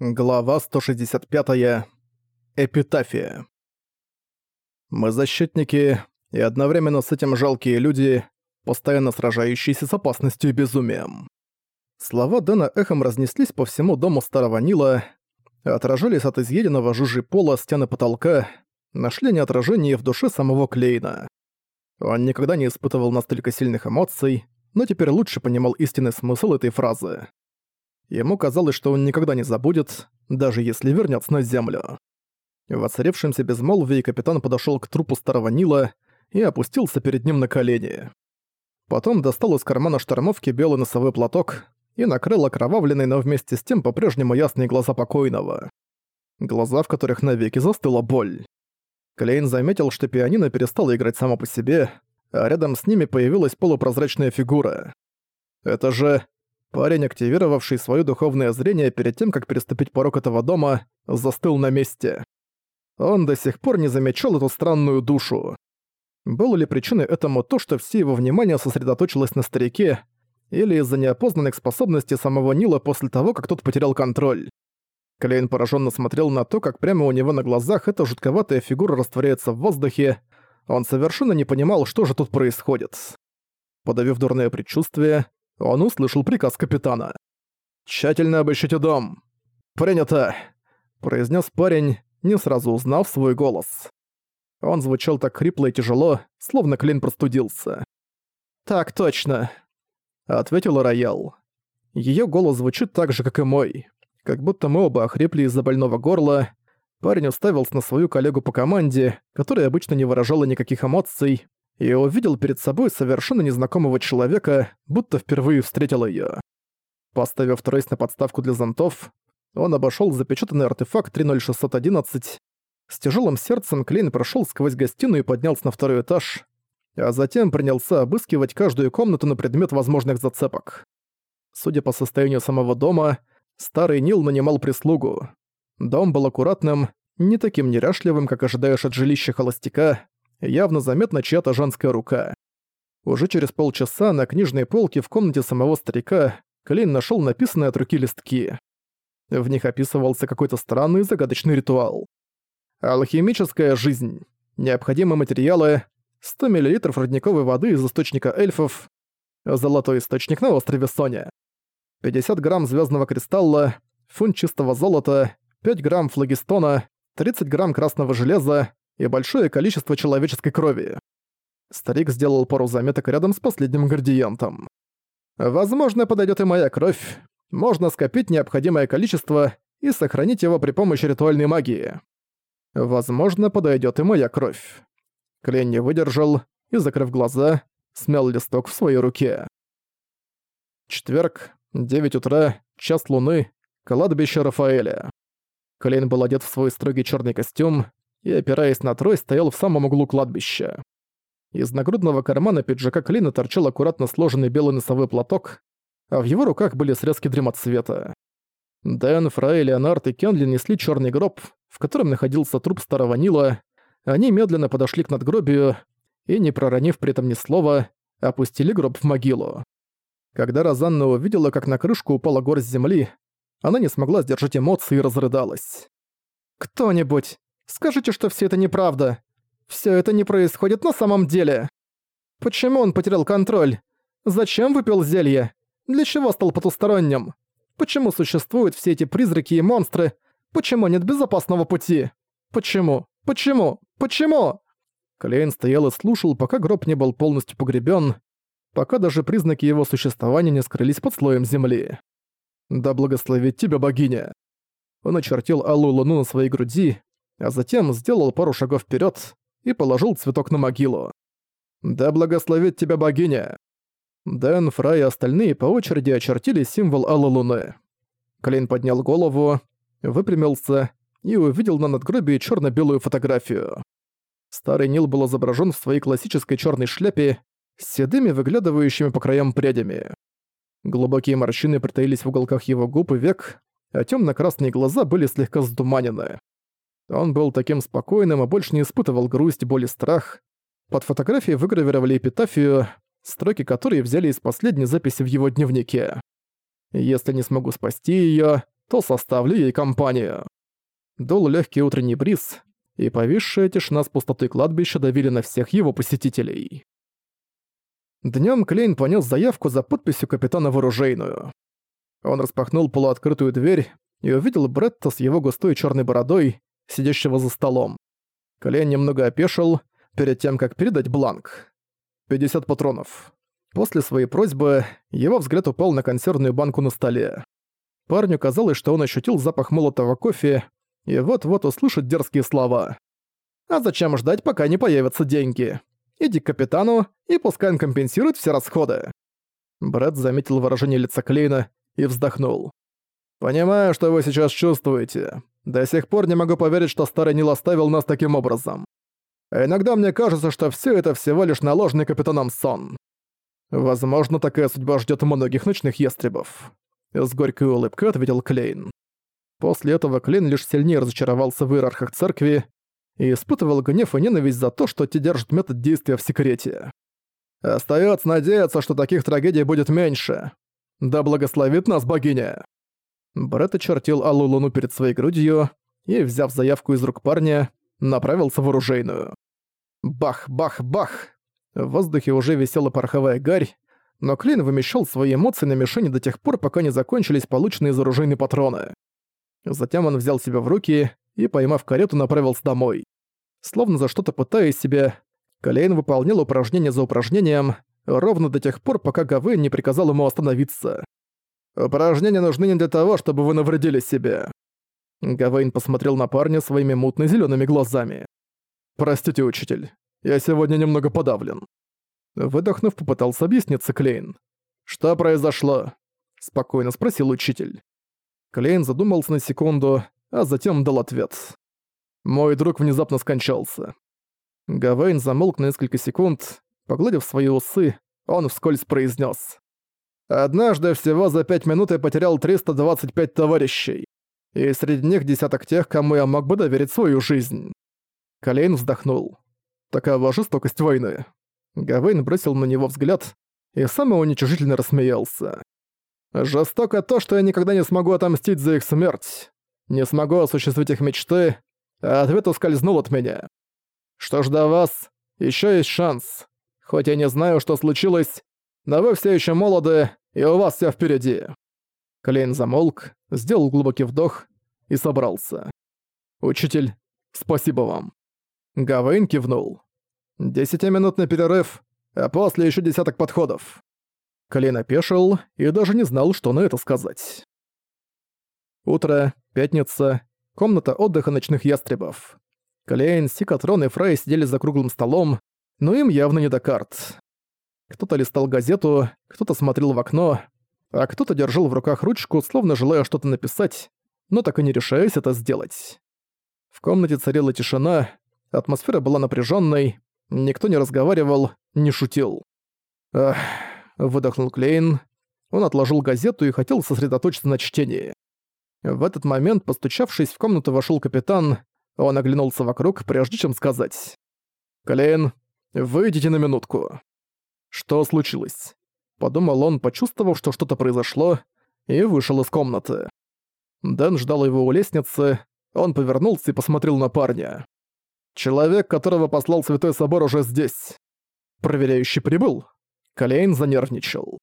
Глава 165. Эпитафия. Мы защитники, и одновременно с этим жалкие люди, постоянно сражающиеся с опасностью и безумием. Слова Дэна эхом разнеслись по всему дому Старого Нила, отражались от изъеденного жужжи пола стены потолка, нашли неотражение в душе самого Клейна. Он никогда не испытывал настолько сильных эмоций, но теперь лучше понимал истинный смысл этой фразы. Ему казалось, что он никогда не забудет, даже если вернется на землю. В оцарившемся безмолвии капитан подошел к трупу старого Нила и опустился перед ним на колени. Потом достал из кармана штормовки белый носовой платок и накрыл окровавленный, но вместе с тем по-прежнему ясные глаза покойного. Глаза, в которых навеки застыла боль. Клейн заметил, что пианино перестало играть само по себе, а рядом с ними появилась полупрозрачная фигура. Это же Парень, активировавший свое духовное зрение перед тем, как переступить порог этого дома, застыл на месте. Он до сих пор не замечал эту странную душу. Было ли причиной этому то, что все его внимание сосредоточилось на старике, или из-за неопознанных способностей самого Нила после того, как тот потерял контроль? Клейн пораженно смотрел на то, как прямо у него на глазах эта жутковатая фигура растворяется в воздухе. Он совершенно не понимал, что же тут происходит. Подавив дурное предчувствие, он услышал приказ капитана. «Тщательно обыщите дом!» «Принято!» – произнес парень, не сразу узнав свой голос. Он звучал так хрипло и тяжело, словно Клин простудился. «Так точно», — ответила Роял. Её голос звучит так же, как и мой. Как будто мы оба охрипли из-за больного горла. Парень уставился на свою коллегу по команде, которая обычно не выражала никаких эмоций, и увидел перед собой совершенно незнакомого человека, будто впервые встретил её. Поставив тройс на подставку для зонтов, он обошёл запечатанный артефакт 30611. С тяжёлым сердцем Клейн прошёл сквозь гостиную и поднялся на второй этаж, а затем принялся обыскивать каждую комнату на предмет возможных зацепок. Судя по состоянию самого дома, старый Нил нанимал прислугу. Дом был аккуратным, не таким неряшливым, как ожидаешь от жилища холостяка, явно заметна чья-то женская рука. Уже через полчаса на книжной полке в комнате самого старика Клейн нашел написанные от руки листки. В них описывался какой-то странный загадочный ритуал. Алхимическая жизнь. Необходимые материалы. 100 мл родниковой воды из источника эльфов. Золотой источник на острове Соня. 50 грамм звездного кристалла. Фунт чистого золота. 5 грамм флагистона. 30 грамм красного железа и большое количество человеческой крови. Старик сделал пару заметок рядом с последним градиентом. Возможно, подойдет и моя кровь. Можно скопить необходимое количество и сохранить его при помощи ритуальной магии. Возможно, подойдет и моя кровь. Клен не выдержал и, закрыв глаза, смял листок в своей руке. Четверг, 9 утра, час луны, кладбище Рафаэля. Клейн был одет в свой строгий черный костюм, и, опираясь на трость, стоял в самом углу кладбища. Из нагрудного кармана пиджака Клина торчал аккуратно сложенный белый носовой платок, а в его руках были срезки дремотцвета. Дэн, Фрай, Леонард и Кенли несли черный гроб, в котором находился труп старого Нила. Они медленно подошли к надгробию и, не проронив при этом ни слова, опустили гроб в могилу. Когда Розанна увидела, как на крышку упала горсть земли, она не смогла сдержать эмоции и разрыдалась. «Кто-нибудь, Скажите, что все это неправда. Все это не происходит на самом деле. Почему он потерял контроль? Зачем выпил зелье? Для чего стал потусторонним? Почему существуют все эти призраки и монстры? Почему нет безопасного пути? Почему? Почему? Почему? Клейн стоял и слушал, пока гроб не был полностью погребен, пока даже признаки его существования не скрылись под слоем земли. «Да благословит тебя богиня!» Он очертил алую луну на своей груди, а затем сделал пару шагов вперед и положил цветок на могилу. «Да благословит тебя богиня!» Дэн, Фрай и остальные по очереди очертили символ Алой Луны. Клейн поднял голову, выпрямился и увидел на надгробии черно белую фотографию. Старый Нил был изображен в своей классической черной шляпе с седыми выглядывающими по краям прядями. Глубокие морщины притаились в уголках его губ и век, а темно красные глаза были слегка сдуманены. Он был таким спокойным и больше не испытывал грусть, боль и страх. Под фотографией выгравировали эпитафию, строки которой взяли из последней записи в его дневнике. «Если не смогу спасти её, то составлю ей компанию. Дул легкий утренний бриз, и повисшая тишина с пустоты кладбища давили на всех его посетителей. Днем Клейн понес заявку за подписью капитана в. Он распахнул полуоткрытую дверь и увидел Бретта с его густой черной бородой, сидящего за столом. Клейн немного опешил перед тем, как передать бланк. 50 патронов. После своей просьбы его взгляд упал на консервную банку на столе. Парню казалось, что он ощутил запах молотого кофе и вот-вот услышит дерзкие слова. «А зачем ждать, пока не появятся деньги? Иди к капитану, и пускай он компенсирует все расходы». Брэд заметил выражение лица Клейна и вздохнул. «Понимаю, что вы сейчас чувствуете. До сих пор не могу поверить, что старый Нил оставил нас таким образом. иногда мне кажется, что все это всего лишь наложенный капитаном сон. Возможно, такая судьба ждет многих ночных ястребов. С горькой улыбкой ответил Клейн. После этого Клейн лишь сильнее разочаровался в иерархах церкви и испытывал гнев и ненависть за то, что те держат метод действия в секрете. Остается надеяться, что таких трагедий будет меньше. Да благословит нас богиня!» Брэд очертил алую луну перед своей грудью и, взяв заявку из рук парня, направился в оружейную. Бах, бах, бах! В воздухе уже висела пороховая гарь, но Клин вымещал свои эмоции на мишени до тех пор, пока не закончились полученные из оружейной патроны. Затем он взял себя в руки и, поймав карету, направился домой. Словно за что-то пытаясь себя, Калейн выполнял упражнение за упражнением, ровно до тех пор, пока Гавейн не приказал ему остановиться. «Упражнения нужны не для того, чтобы вы навредили себе». Гавейн посмотрел на парня своими мутно зелеными глазами. «Простите, учитель, я сегодня немного подавлен». Выдохнув, попытался объясниться Клейн. «Что произошло?» – спокойно спросил учитель. Клейн задумался на секунду, а затем дал ответ. «Мой друг внезапно скончался». Гавейн замолк на несколько секунд, погладив свои усы, он вскользь произнес: «Однажды всего за пять минут я потерял 325 товарищей, и среди них десяток тех, кому я мог бы доверить свою жизнь». Клейн вздохнул. «Такова жестокость войны». Гавейн бросил на него взгляд и самоуничижительно рассмеялся. «Жестоко то, что я никогда не смогу отомстить за их смерть. Не смогу осуществить их мечты, а ответ ускользнул от меня. Что ж до вас, еще есть шанс. Хоть я не знаю, что случилось, но вы все еще молоды, и у вас все впереди». Клейн замолк, сделал глубокий вдох и собрался. «Учитель, спасибо вам». Гавейн кивнул. Десятиминутный перерыв, а после еще десяток подходов. Клейн опешил и даже не знал, что на это сказать. Утро, пятница, комната отдыха ночных ястребов. Клейн, Сикатрон и Фрай сидели за круглым столом, но им явно не до карт. Кто-то листал газету, кто-то смотрел в окно, а кто-то держал в руках ручку, словно желая что-то написать, но так и не решаясь это сделать. В комнате царила тишина, атмосфера была напряженной, Никто не разговаривал, не шутил. «Ах», — выдохнул Клейн. Он отложил газету и хотел сосредоточиться на чтении. В этот момент, постучавшись в комнату, вошел капитан. Он оглянулся вокруг, прежде чем сказать. «Клейн, выйдите на минутку». «Что случилось?» Подумал он, почувствовав, что что-то произошло, и вышел из комнаты. Дэн ждал его у лестницы, он повернулся и посмотрел на парня. Человек, которого послал Святой Собор, уже здесь. Проверяющий прибыл. Калейн занервничал.